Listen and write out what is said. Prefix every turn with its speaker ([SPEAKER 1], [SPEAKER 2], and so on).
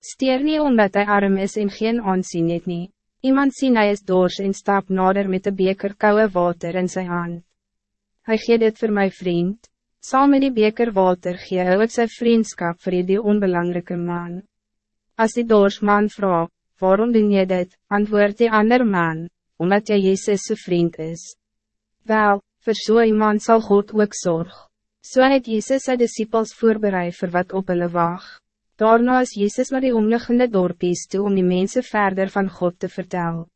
[SPEAKER 1] Steer niet omdat hij arm is en geen aansien het nie. Iemand sien hij is doors en stap nader met de beker koude water in zijn hand. Hij geeft dit voor mijn vriend. Saam met die beker water gee hy ook sy vriendskap vir die onbelangrijke man. Als die doorsman vraagt, waarom doen je dit, antwoordt die ander man, omdat jy Jezus' vriend is. Wel, zo so iemand zal God ook zorg. So het Jezus sy disciples voorbereid voor wat op hulle wacht. Daarna is Jezus naar die omliggende dorpies toe om die mensen verder van God te vertellen.